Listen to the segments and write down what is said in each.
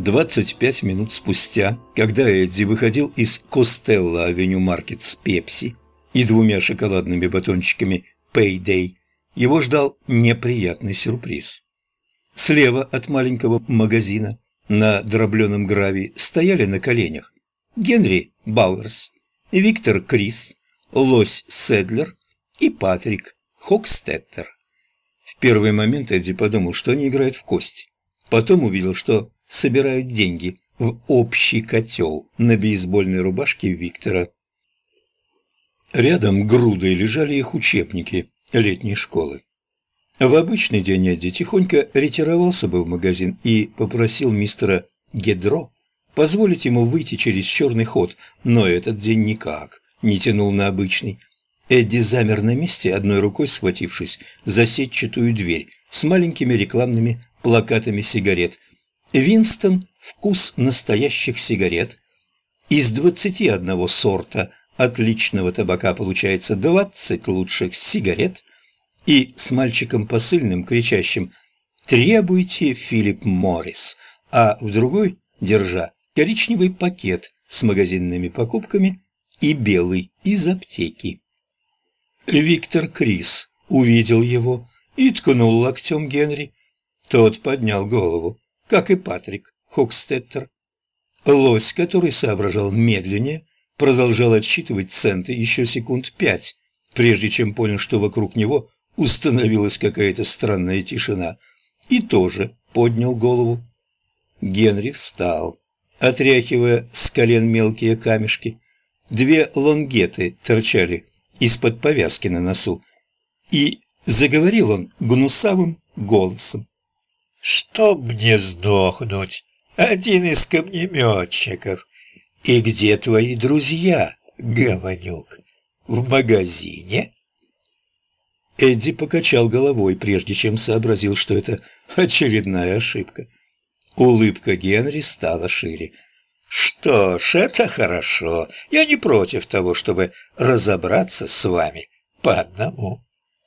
25 минут спустя, когда Эдди выходил из Костелла-авеню Маркет с Пепси и двумя шоколадными батончиками Payday, его ждал неприятный сюрприз. Слева от маленького магазина на дробленом гравии стояли на коленях Генри Бауэрс, Виктор Крис, Лось Седлер и Патрик Хокстеттер. В первый момент Эдди подумал, что они играют в кости. Потом увидел, что собирают деньги в общий котел на бейсбольной рубашке Виктора. Рядом грудой лежали их учебники летней школы. В обычный день Эдди тихонько ретировался бы в магазин и попросил мистера Гедро позволить ему выйти через черный ход, но этот день никак не тянул на обычный. Эдди замер на месте, одной рукой схватившись за сетчатую дверь с маленькими рекламными плакатами сигарет. «Винстон – вкус настоящих сигарет». Из двадцати одного сорта отличного табака получается двадцать лучших сигарет. И с мальчиком посыльным, кричащим «Требуйте, Филипп Моррис», а в другой, держа коричневый пакет с магазинными покупками и белый из аптеки. Виктор Крис увидел его и ткнул локтем Генри. Тот поднял голову, как и Патрик Хокстеттер. Лось, который соображал медленнее, продолжал отсчитывать центы еще секунд пять, прежде чем понял, что вокруг него установилась какая-то странная тишина, и тоже поднял голову. Генри встал, отряхивая с колен мелкие камешки. Две лонгеты торчали из-под повязки на носу. И заговорил он гнусавым голосом. «Чтоб мне сдохнуть, один из камнеметчиков. И где твои друзья, Гаванюк? В магазине?» Эдди покачал головой, прежде чем сообразил, что это очередная ошибка. Улыбка Генри стала шире. «Что ж, это хорошо. Я не против того, чтобы разобраться с вами по одному.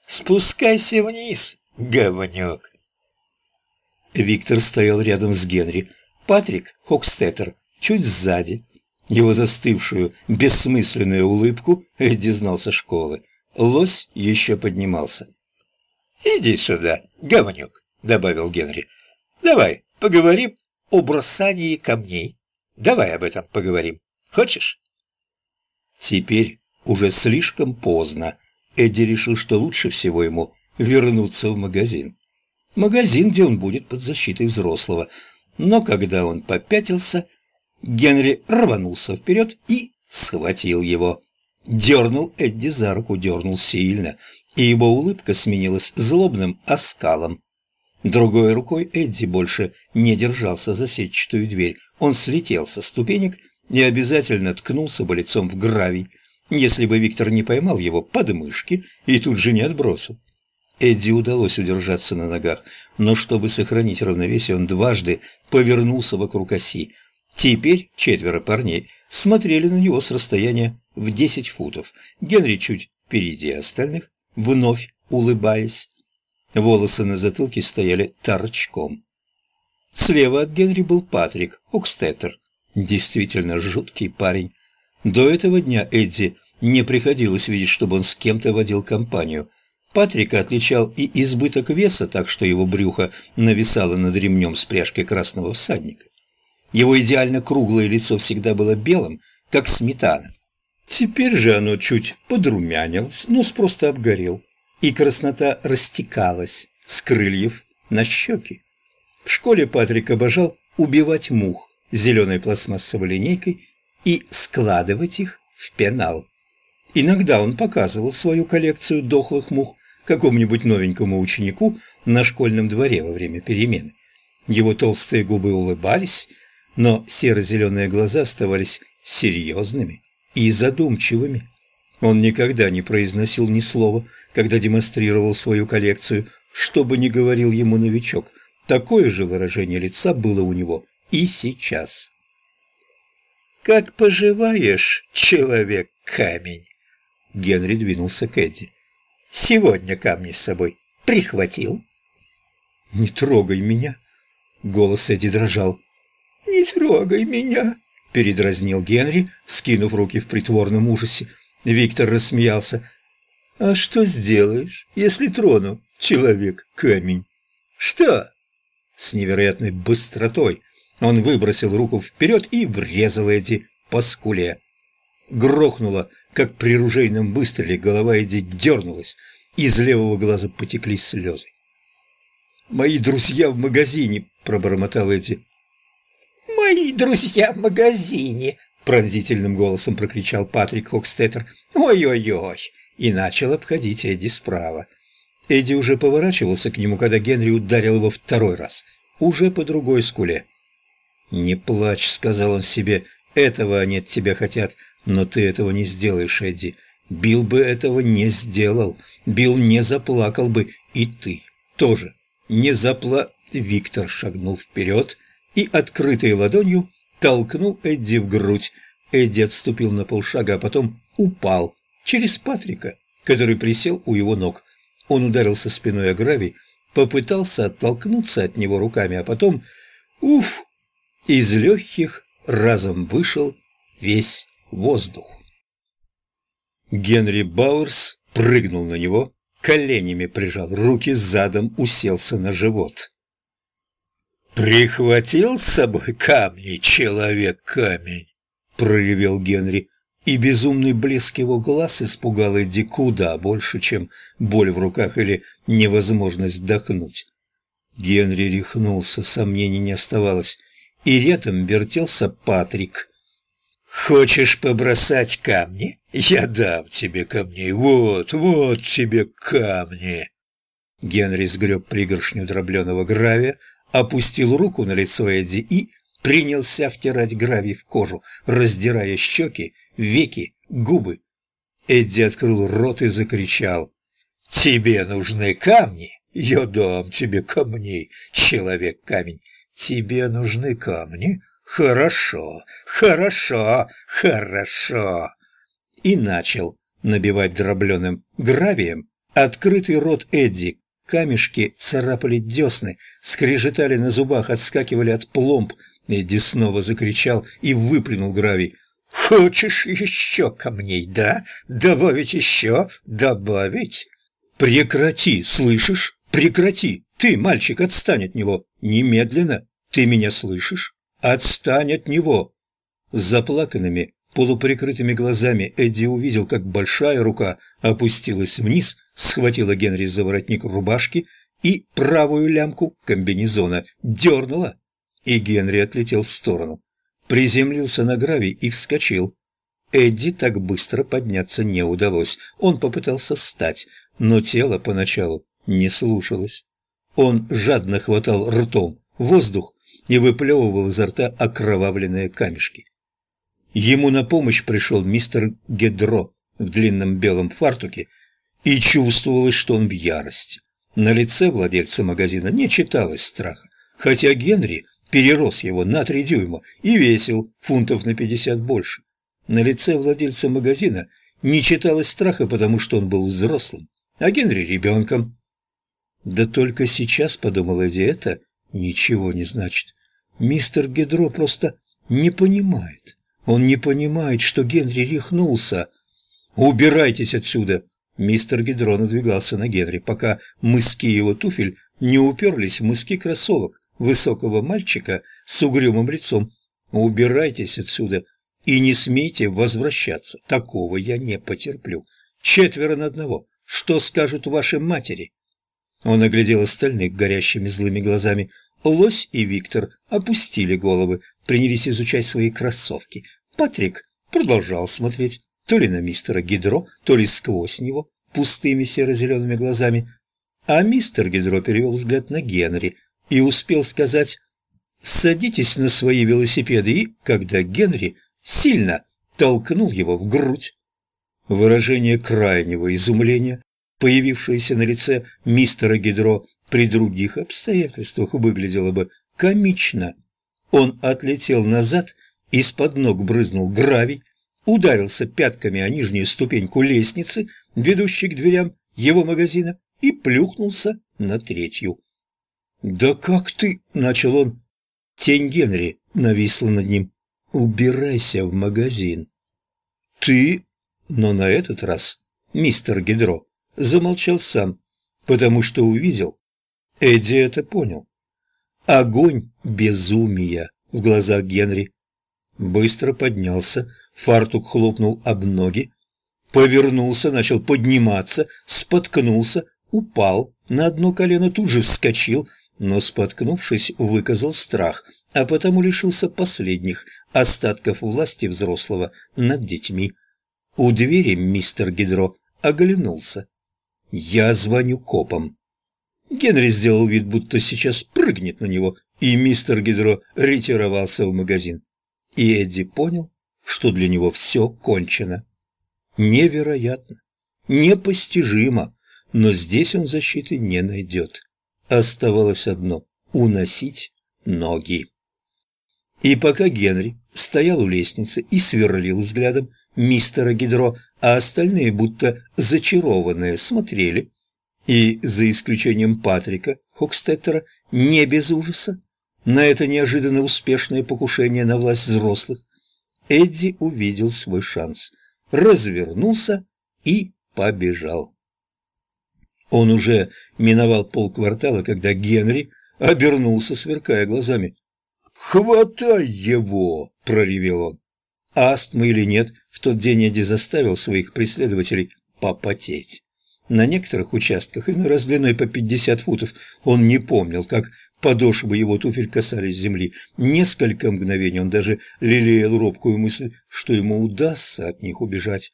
Спускайся вниз, говнюк». Виктор стоял рядом с Генри. Патрик Хокстеттер чуть сзади. Его застывшую, бессмысленную улыбку Эдди знал со школы. Лось еще поднимался. «Иди сюда, говнюк», — добавил Генри. «Давай поговорим о бросании камней». Давай об этом поговорим. Хочешь?» Теперь уже слишком поздно. Эдди решил, что лучше всего ему вернуться в магазин. Магазин, где он будет под защитой взрослого. Но когда он попятился, Генри рванулся вперед и схватил его. Дернул Эдди за руку, дернул сильно, и его улыбка сменилась злобным оскалом. Другой рукой Эдди больше не держался за сетчатую дверь. Он слетел со ступенек и обязательно ткнулся бы лицом в гравий, если бы Виктор не поймал его под мышки и тут же не отбросил. Эдди удалось удержаться на ногах, но чтобы сохранить равновесие, он дважды повернулся вокруг оси. Теперь четверо парней смотрели на него с расстояния в десять футов. Генри чуть впереди остальных, вновь улыбаясь. Волосы на затылке стояли торчком. Слева от Генри был Патрик Укстеттер. Действительно жуткий парень. До этого дня Эдди не приходилось видеть, чтобы он с кем-то водил компанию. Патрика отличал и избыток веса, так что его брюхо нависало над ремнем с пряжкой красного всадника. Его идеально круглое лицо всегда было белым, как сметана. Теперь же оно чуть подрумянилось, нос просто обгорел, и краснота растекалась с крыльев на щеки. В школе Патрик обожал убивать мух зеленой пластмассовой линейкой и складывать их в пенал. Иногда он показывал свою коллекцию дохлых мух какому-нибудь новенькому ученику на школьном дворе во время перемены. Его толстые губы улыбались, но серо-зеленые глаза оставались серьезными и задумчивыми. Он никогда не произносил ни слова, когда демонстрировал свою коллекцию, что бы ни говорил ему новичок – Такое же выражение лица было у него и сейчас. «Как поживаешь, человек-камень?» Генри двинулся к Эдди. «Сегодня камни с собой прихватил?» «Не трогай меня!» Голос Эдди дрожал. «Не трогай меня!» — передразнил Генри, скинув руки в притворном ужасе. Виктор рассмеялся. «А что сделаешь, если трону, человек-камень?» «Что?» С невероятной быстротой он выбросил руку вперед и врезал эти по скуле. Грохнуло, как при ружейном выстреле, голова Эдди дернулась, из левого глаза потекли слезы. «Мои друзья в магазине!» – пробормотал Эдди. «Мои друзья в магазине!» – пронзительным голосом прокричал Патрик Хокстеттер. «Ой-ой-ой!» и начал обходить Эдди справа. Эдди уже поворачивался к нему, когда Генри ударил его второй раз, уже по другой скуле. «Не плачь», — сказал он себе, — «этого они от тебя хотят, но ты этого не сделаешь, Эдди. Билл бы этого не сделал, Билл не заплакал бы, и ты тоже не запла...» Виктор шагнул вперед и открытой ладонью толкнул Эдди в грудь. Эдди отступил на полшага, а потом упал через Патрика, который присел у его ног. Он ударился спиной о гравий, попытался оттолкнуться от него руками, а потом, уф, из легких разом вышел весь воздух. Генри Бауэрс прыгнул на него, коленями прижал руки, задом уселся на живот. «Прихватил с собой камни, человек-камень?» — проявил Генри и безумный блеск его глаз испугал Эдди куда больше, чем боль в руках или невозможность вдохнуть. Генри рехнулся, сомнений не оставалось, и рядом вертелся Патрик. «Хочешь побросать камни? Я дам тебе камней, вот, вот тебе камни!» Генри сгреб пригоршню дробленого гравия, опустил руку на лицо Эдди и принялся втирать гравий в кожу, раздирая щеки веки, губы. Эдди открыл рот и закричал. «Тебе нужны камни? Я дам тебе камней, человек-камень. Тебе нужны камни? Хорошо, хорошо, хорошо!» И начал набивать дробленым гравием открытый рот Эдди. Камешки царапали десны, скрежетали на зубах, отскакивали от пломб. Эдди снова закричал и выплюнул гравий. Хочешь еще камней, да? Добавить еще? Добавить? Прекрати, слышишь? Прекрати! Ты, мальчик, отстань от него! Немедленно! Ты меня слышишь? Отстань от него!» С заплаканными, полуприкрытыми глазами Эдди увидел, как большая рука опустилась вниз, схватила Генри за воротник рубашки и правую лямку комбинезона дернула, и Генри отлетел в сторону приземлился на гравий и вскочил. Эдди так быстро подняться не удалось. Он попытался встать, но тело поначалу не слушалось. Он жадно хватал ртом воздух и выплевывал изо рта окровавленные камешки. Ему на помощь пришел мистер Гедро в длинном белом фартуке, и чувствовалось, что он в ярости. На лице владельца магазина не читалось страха, хотя Генри перерос его на три дюйма и весил фунтов на пятьдесят больше. На лице владельца магазина не читалось страха, потому что он был взрослым, а Генри ребенком. Да только сейчас, подумал Эдди, это ничего не значит. Мистер Гедро просто не понимает. Он не понимает, что Генри рехнулся. «Убирайтесь отсюда!» Мистер Гедро надвигался на Генри, пока мыски его туфель не уперлись в мыски кроссовок высокого мальчика с угрюмым лицом. «Убирайтесь отсюда и не смейте возвращаться. Такого я не потерплю. Четверо на одного. Что скажут ваши матери?» Он оглядел остальных горящими злыми глазами. Лось и Виктор опустили головы, принялись изучать свои кроссовки. Патрик продолжал смотреть то ли на мистера Гидро, то ли сквозь него, пустыми серо-зелеными глазами. А мистер Гидро перевел взгляд на Генри, и успел сказать «Садитесь на свои велосипеды» и, когда Генри сильно толкнул его в грудь. Выражение крайнего изумления, появившееся на лице мистера Гидро при других обстоятельствах, выглядело бы комично. Он отлетел назад, из-под ног брызнул гравий, ударился пятками о нижнюю ступеньку лестницы, ведущей к дверям его магазина, и плюхнулся на третью. «Да как ты?» — начал он. Тень Генри нависла над ним. «Убирайся в магазин». «Ты...» Но на этот раз мистер Гидро замолчал сам, потому что увидел. Эдди это понял. Огонь безумия в глазах Генри. Быстро поднялся, фартук хлопнул об ноги, повернулся, начал подниматься, споткнулся, упал на одно колено, тут же вскочил, но, споткнувшись, выказал страх, а потому лишился последних остатков власти взрослого над детьми. У двери мистер Гидро оглянулся. «Я звоню копам». Генри сделал вид, будто сейчас прыгнет на него, и мистер Гидро ретировался в магазин. И Эдди понял, что для него все кончено. Невероятно, непостижимо, но здесь он защиты не найдет. Оставалось одно — уносить ноги. И пока Генри стоял у лестницы и сверлил взглядом мистера Гидро, а остальные, будто зачарованные, смотрели, и, за исключением Патрика Хокстеттера, не без ужаса, на это неожиданно успешное покушение на власть взрослых, Эдди увидел свой шанс, развернулся и побежал. Он уже миновал полквартала, когда Генри обернулся, сверкая глазами. «Хватай его!» — проревел он. Астма или нет, в тот день Эдди заставил своих преследователей попотеть. На некоторых участках, иной раз длиной по пятьдесят футов, он не помнил, как подошвы его туфель касались земли. Несколько мгновений он даже лелеял робкую мысль, что ему удастся от них убежать.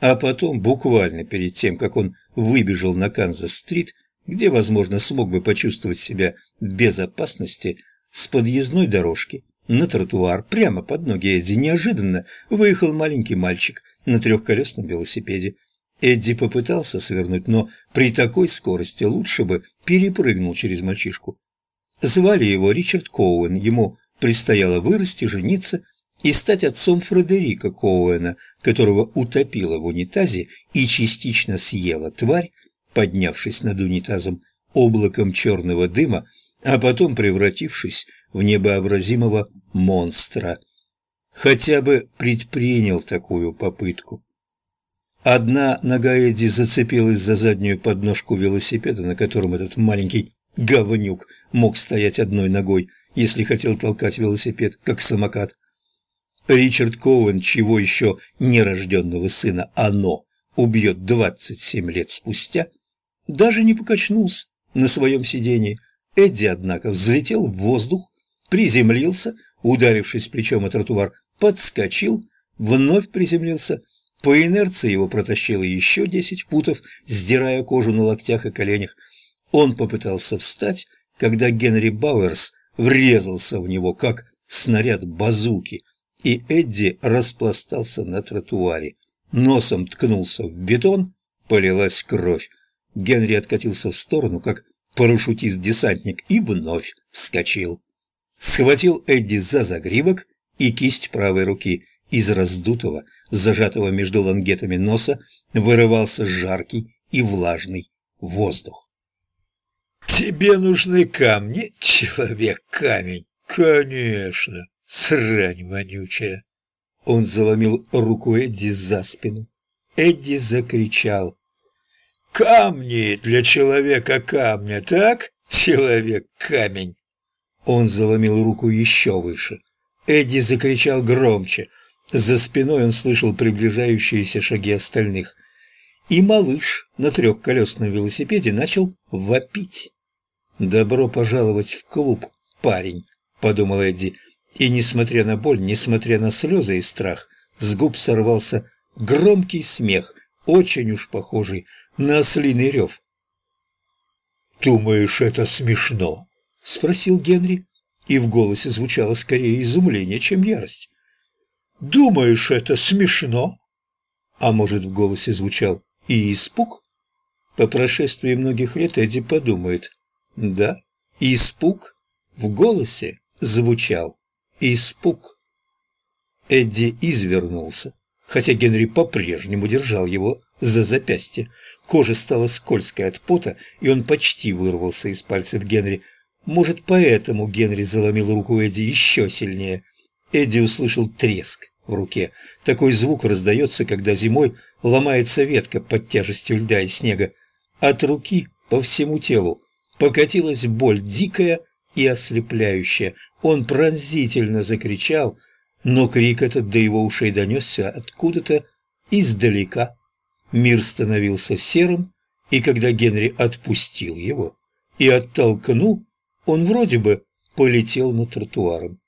А потом, буквально перед тем, как он выбежал на Канзас-стрит, где, возможно, смог бы почувствовать себя в безопасности, с подъездной дорожки на тротуар прямо под ноги Эдди неожиданно выехал маленький мальчик на трехколесном велосипеде. Эдди попытался свернуть, но при такой скорости лучше бы перепрыгнул через мальчишку. Звали его Ричард Коуэн, ему предстояло вырасти, жениться и стать отцом Фредерика Коуэна, которого утопила в унитазе и частично съела тварь, поднявшись над унитазом облаком черного дыма, а потом превратившись в невообразимого монстра. Хотя бы предпринял такую попытку. Одна нога Эдди зацепилась за заднюю подножку велосипеда, на котором этот маленький говнюк мог стоять одной ногой, если хотел толкать велосипед, как самокат. Ричард Коуэн, чего еще нерожденного сына оно убьет двадцать семь лет спустя, даже не покачнулся на своем сидении. Эдди, однако, взлетел в воздух, приземлился, ударившись плечом о тротуар, подскочил, вновь приземлился – по инерции его протащило еще десять футов, сдирая кожу на локтях и коленях. Он попытался встать, когда Генри Бауэрс врезался в него, как снаряд базуки, и Эдди распластался на тротуаре. Носом ткнулся в бетон, полилась кровь. Генри откатился в сторону, как парашютист-десантник, и вновь вскочил. Схватил Эдди за загривок и кисть правой руки – из раздутого, зажатого между лангетами носа, вырывался жаркий и влажный воздух. «Тебе нужны камни, человек-камень?» «Конечно, срань вонючая!» Он заломил руку Эдди за спину. Эдди закричал. «Камни для человека камня, так? Человек-камень!» Он заломил руку еще выше. Эдди закричал громче. За спиной он слышал приближающиеся шаги остальных. И малыш на трехколесном велосипеде начал вопить. «Добро пожаловать в клуб, парень», — подумал Эдди. И, несмотря на боль, несмотря на слезы и страх, с губ сорвался громкий смех, очень уж похожий на ослиный рев. «Думаешь, это смешно?» — спросил Генри, и в голосе звучало скорее изумление, чем ярость. Думаешь, это смешно?» А может, в голосе звучал и испуг? По прошествии многих лет Эдди подумает. Да, испуг в голосе звучал. Испуг. Эдди извернулся, хотя Генри по-прежнему держал его за запястье. Кожа стала скользкой от пота, и он почти вырвался из пальцев Генри. Может, поэтому Генри заломил руку Эдди еще сильнее. Эдди услышал треск в руке. Такой звук раздается, когда зимой ломается ветка под тяжестью льда и снега. От руки по всему телу покатилась боль дикая и ослепляющая. Он пронзительно закричал, но крик этот до его ушей донесся откуда-то издалека. Мир становился серым, и когда Генри отпустил его и оттолкнул, он вроде бы полетел на тротуаром.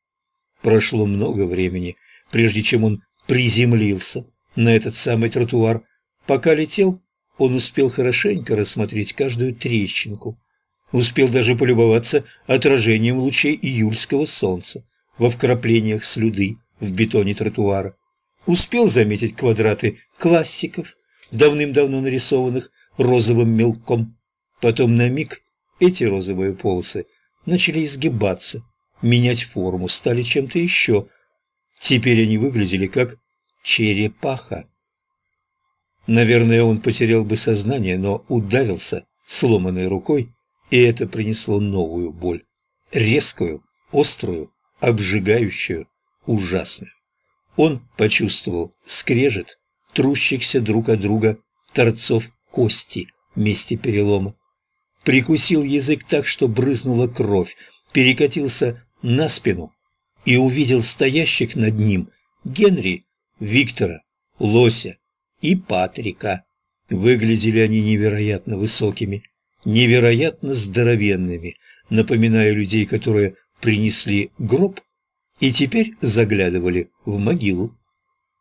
Прошло много времени, прежде чем он приземлился на этот самый тротуар. Пока летел, он успел хорошенько рассмотреть каждую трещинку. Успел даже полюбоваться отражением лучей июльского солнца во вкраплениях слюды в бетоне тротуара. Успел заметить квадраты классиков, давным-давно нарисованных розовым мелком. Потом на миг эти розовые полосы начали изгибаться, менять форму, стали чем-то еще. Теперь они выглядели как черепаха. Наверное, он потерял бы сознание, но ударился сломанной рукой, и это принесло новую боль. Резкую, острую, обжигающую, ужасную. Он почувствовал скрежет трущихся друг от друга торцов кости месте перелома. Прикусил язык так, что брызнула кровь, перекатился на спину и увидел стоящих над ним Генри, Виктора, Лося и Патрика. Выглядели они невероятно высокими, невероятно здоровенными, напоминая людей, которые принесли гроб и теперь заглядывали в могилу.